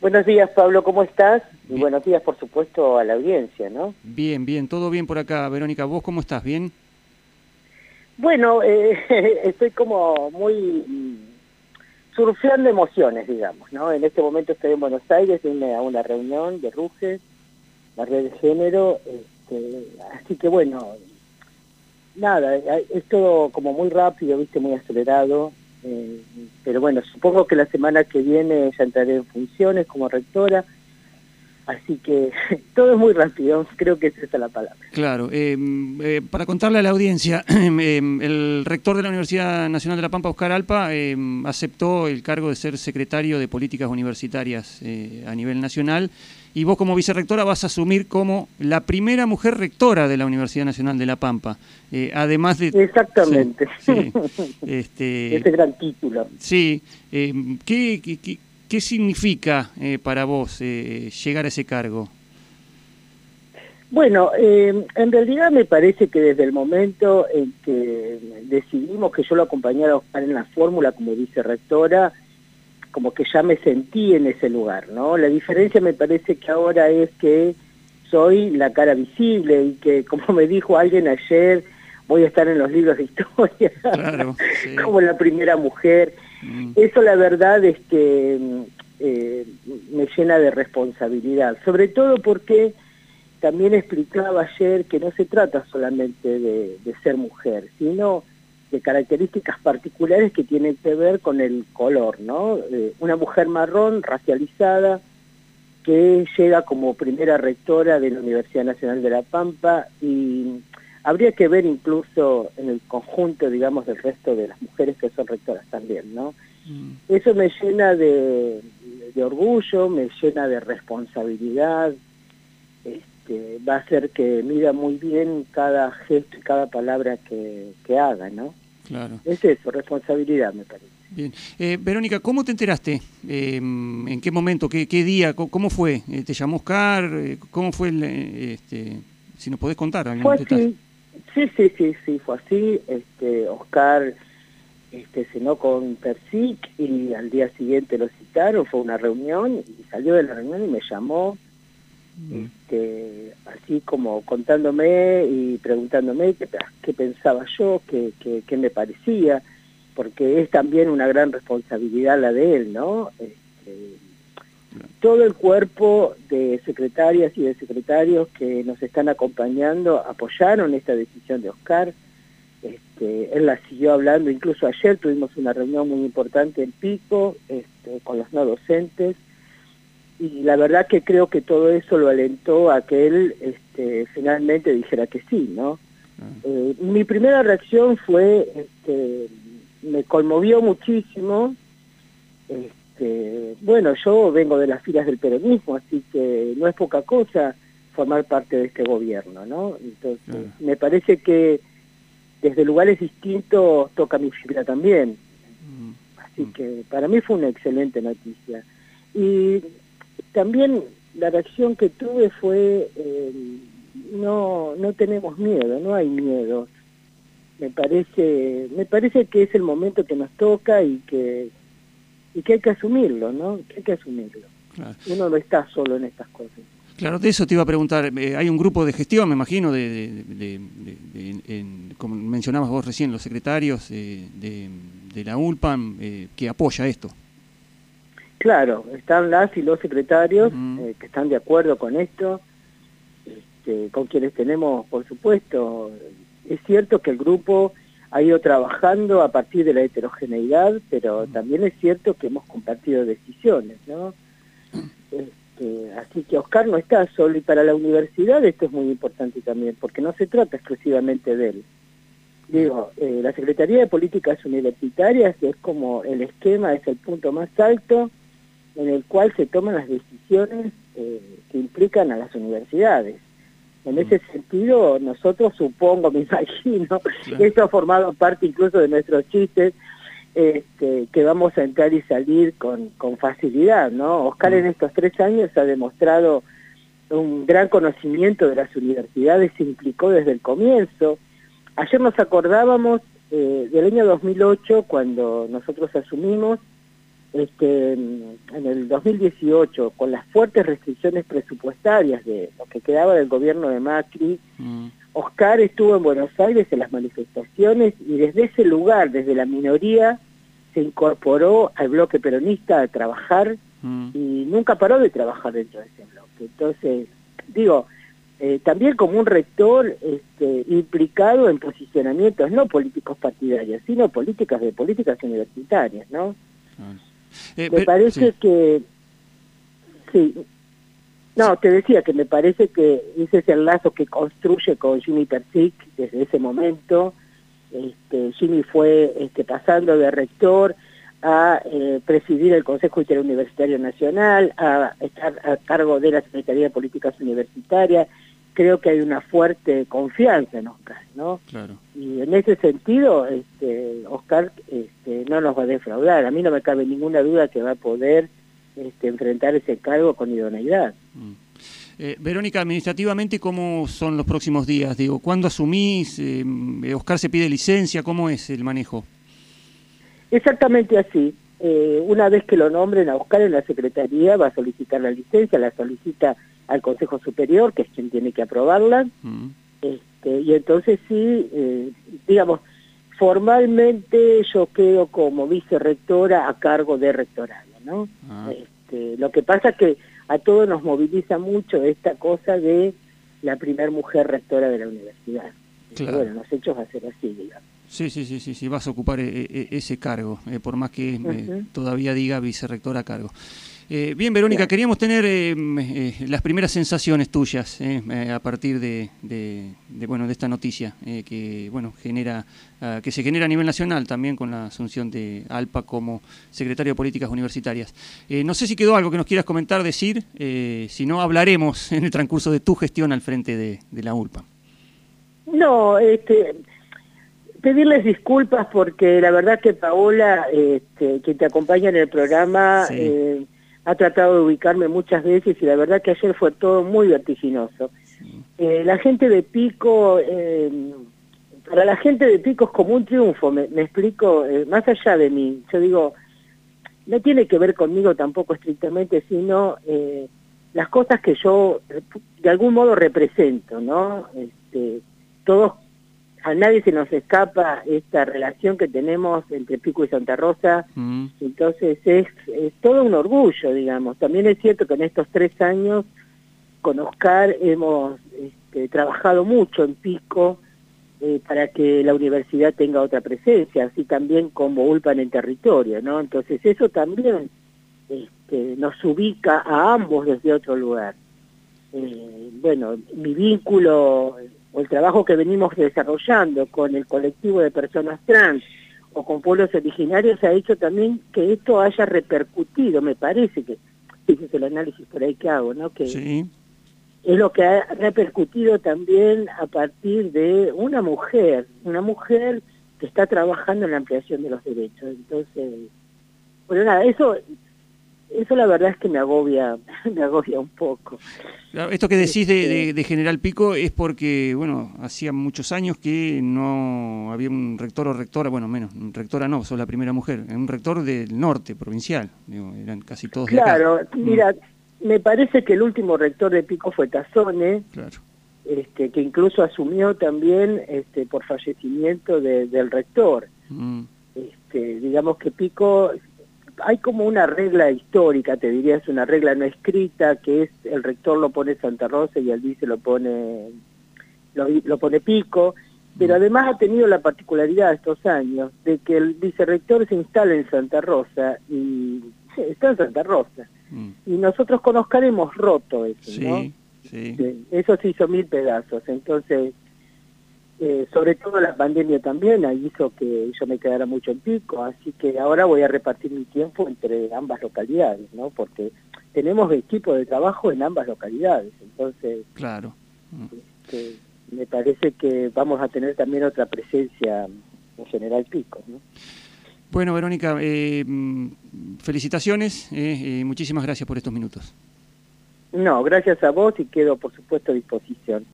Buenos días, Pablo, ¿cómo estás? Y buenos días, por supuesto, a la audiencia, ¿no? Bien, bien, todo bien por acá. Verónica, ¿vos cómo estás? ¿Bien? Bueno, eh, estoy como muy mm, surfeando emociones, digamos, ¿no? En este momento estoy en Buenos Aires, vine a una reunión de RUGE, la red de género, este, así que bueno, nada, es todo como muy rápido, viste, muy acelerado, eh, pero bueno, supongo que la semana que viene ya entraré en funciones como rectora, así que todo es muy rápido, creo que esa es la palabra. Claro, eh, eh, para contarle a la audiencia, el rector de la Universidad Nacional de La Pampa, Oscar Alpa, aceptó el cargo de ser secretario de Políticas Universitarias a nivel nacional y vos como vicerrectora vas a asumir como la primera mujer rectora de la Universidad Nacional de La Pampa, eh, además de... Exactamente, sí, este, ese gran título. Sí, eh, ¿qué, qué, significa eh, para vos llegar a ese cargo? Bueno, en realidad me parece que desde el momento en que decidimos que yo lo acompañara a Oscar en la fórmula como vicerrectora, como que ya me sentí en ese lugar, ¿no? La diferencia me parece que ahora es que soy la cara visible y que, como me dijo alguien ayer, voy a estar en los libros de historia, como la primera mujer. Mm. Eso la verdad es que eh, me llena de responsabilidad, sobre todo porque también explicaba ayer que no se trata solamente de ser mujer, sino de características particulares que tienen que ver con el color, ¿no? Eh, una mujer marrón, racializada, que llega como primera rectora de la Universidad Nacional de La Pampa y habría que ver incluso en el conjunto, digamos, del resto de las mujeres que son rectoras también, ¿no? Mm. Eso me llena de, orgullo, me llena de responsabilidad, este, va a hacer que mida muy bien cada gesto y cada palabra que, que haga, ¿no? Claro. Es eso, responsabilidad, me parece. Bien. Eh, Verónica, ¿cómo te enteraste? Em, ¿En qué momento? ¿Qué, día? ¿Cómo, fue? Eh, ¿Te llamó Oscar? Eh, ¿Cómo fue el, este, si nos podés contar? Fue así. Sí, sí, sí, sí, fue así. Este, Oscar este, cenó con Persic y al día siguiente lo citaron, fue una reunión y salió de la reunión y me llamó este, así como contándome y preguntándome qué, pensaba yo, qué, qué, me parecía, porque es también una gran responsabilidad la de él, ¿no? Este, todo el cuerpo de secretarias y de secretarios que nos están acompañando apoyaron esta decisión de Oscar. Este, él la siguió hablando, incluso ayer tuvimos una reunión muy importante en Pico este, con los no docentes, y la verdad que creo que todo eso lo alentó a que él este, finalmente dijera que sí, ¿no? Ah. Eh, mi primera reacción fue, este, me conmovió muchísimo, este, bueno, yo vengo de las filas del peronismo, así que no es poca cosa formar parte de este gobierno, ¿no? Entonces, me parece que desde lugares distintos toca mi fibra también. Mm. Así mm. que para mí fue una excelente noticia. Y también la reacción que tuve fue, eh, no, no tenemos miedo, no hay miedo. Me parece, me parece que es el momento que nos toca y que, y que hay que asumirlo, ¿no? Que hay que asumirlo. Uno no está solo en estas cosas. Claro, de eso te iba a preguntar. Eh, hay un grupo de gestión, me imagino, de, como mencionabas vos recién, los secretarios eh, de, la ULPAM, que apoya esto. Claro, están las y los secretarios eh, que están de acuerdo con esto, este, con quienes tenemos, por supuesto, es cierto que el grupo ha ido trabajando a partir de la heterogeneidad, pero también es cierto que hemos compartido decisiones, ¿no? Este, así que Oscar no está solo y para la universidad esto es muy importante también, porque no se trata exclusivamente de él. Digo, eh, la Secretaría de Políticas Universitarias es como el esquema, es el punto más alto, en el cual se toman las decisiones eh, que implican a las universidades. En ese sentido, nosotros supongo, me imagino, esto ha formado parte incluso de nuestros chistes, este, que vamos a entrar y salir con, con facilidad, ¿no? Oscar mm. en estos tres años ha demostrado un gran conocimiento de las universidades, se implicó desde el comienzo. Ayer nos acordábamos eh, del año 2008, cuando nosotros asumimos, este, en el 2018, con las fuertes restricciones presupuestarias de lo que quedaba del gobierno de Macri, mm. Oscar estuvo en Buenos Aires en las manifestaciones y desde ese lugar, desde la minoría, se incorporó al bloque peronista a trabajar mm. y nunca paró de trabajar dentro de ese bloque. Entonces, digo, eh, también como un rector este, implicado en posicionamientos no políticos partidarios, sino políticas de políticas universitarias, ¿no? Eh, me parece que... Sí. No, te decía que me parece que ese es el lazo que construye con Jimmy Persic desde ese momento. Este, Jimmy fue este, pasando de rector a eh, presidir el Consejo Interuniversitario Nacional, a estar a cargo de la Secretaría de Políticas Universitarias. Creo que hay una fuerte confianza en Oscar, ¿no? Claro. Y en ese sentido, este, Oscar este, no nos va a defraudar. A mí no me cabe ninguna duda que va a poder este, enfrentar ese cargo con idoneidad. Mm. Eh, Verónica, administrativamente, ¿cómo son los próximos días? Digo, ¿cuándo asumís? Eh, ¿Oscar se pide licencia? ¿Cómo es el manejo? Exactamente así. Eh, una vez que lo nombren a Oscar en la Secretaría, va a solicitar la licencia, la solicita al Consejo Superior, que es quien tiene que aprobarla, mm. este, y entonces sí, eh, digamos, formalmente yo quedo como vicerrectora a cargo de rectorado, ¿no? Ah. Este, lo que pasa es que a todos nos moviliza mucho esta cosa de la primer mujer rectora de la universidad. Claro. Bueno, los hechos va a ser así, digamos. Sí, sí, sí, sí, sí, vas a ocupar eh, eh, ese cargo, eh, por más que todavía diga vicerrector a cargo. Bien, Verónica, queríamos tener las primeras sensaciones tuyas a partir de, bueno de esta noticia que bueno genera ah, que se genera a nivel nacional también con la asunción de Alpa como secretario de políticas universitarias. no sé si quedó algo que nos quieras comentar, decir, si no hablaremos en el transcurso de tu gestión al frente de, de la ULPA. No, este pedirles disculpas porque la verdad que Paola, este, que te acompaña en el programa, eh, ha tratado de ubicarme muchas veces y la verdad que ayer fue todo muy vertiginoso. Eh, la gente de Pico, eh, para la gente de Pico es como un triunfo, me, me explico, más allá de mí, yo digo, no tiene que ver conmigo tampoco estrictamente, sino las cosas que yo de algún modo represento, ¿no? Este, todos a nadie se nos escapa esta relación que tenemos entre Pico y Santa Rosa, mm. entonces es, todo un orgullo, digamos. También es cierto que en estos tres años con Oscar hemos este, trabajado mucho en Pico eh, para que la universidad tenga otra presencia, así también como ULPA en el territorio, ¿no? Entonces eso también este, nos ubica a ambos desde otro lugar. Eh, bueno, mi vínculo o el trabajo que venimos desarrollando con el colectivo de personas trans o con pueblos originarios ha hecho también que esto haya repercutido, me parece que, ese es el análisis por ahí que hago, ¿no? Que es lo que ha repercutido también a partir de una mujer, una mujer que está trabajando en la ampliación de los derechos. Entonces, bueno, nada, eso eso la verdad es que me agobia, me agobia un poco. Esto que decís de, este General Pico es porque, bueno, hacía muchos años que no había un rector o rectora, bueno, menos, rectora no, sos la primera mujer, un rector del norte, provincial, eran casi todos Claro, de mm. mira, me parece que el último rector de Pico fue Tazone, claro. este, que incluso asumió también este, por fallecimiento del rector. Mm. Este, digamos que Pico hay como una regla histórica, te diría, es una regla no escrita, que es el rector lo pone Santa Rosa y el vice lo pone, lo, pone Pico, pero mm. además ha tenido la particularidad estos años de que el vicerrector se instala en Santa Rosa y está en Santa Rosa. Mm. Y nosotros con Oscar hemos roto eso, ¿no? Sí. Eso se hizo mil pedazos, entonces eh, sobre todo la pandemia también hizo que yo me quedara mucho en pico, así que ahora voy a repartir mi tiempo entre ambas localidades, ¿no? Porque tenemos equipo de trabajo en ambas localidades, entonces... Claro. Este, me parece que vamos a tener también otra presencia en General Pico, ¿no? Bueno, Verónica, eh, felicitaciones y eh, muchísimas gracias por estos minutos. No, gracias a vos y quedo por supuesto a disposición.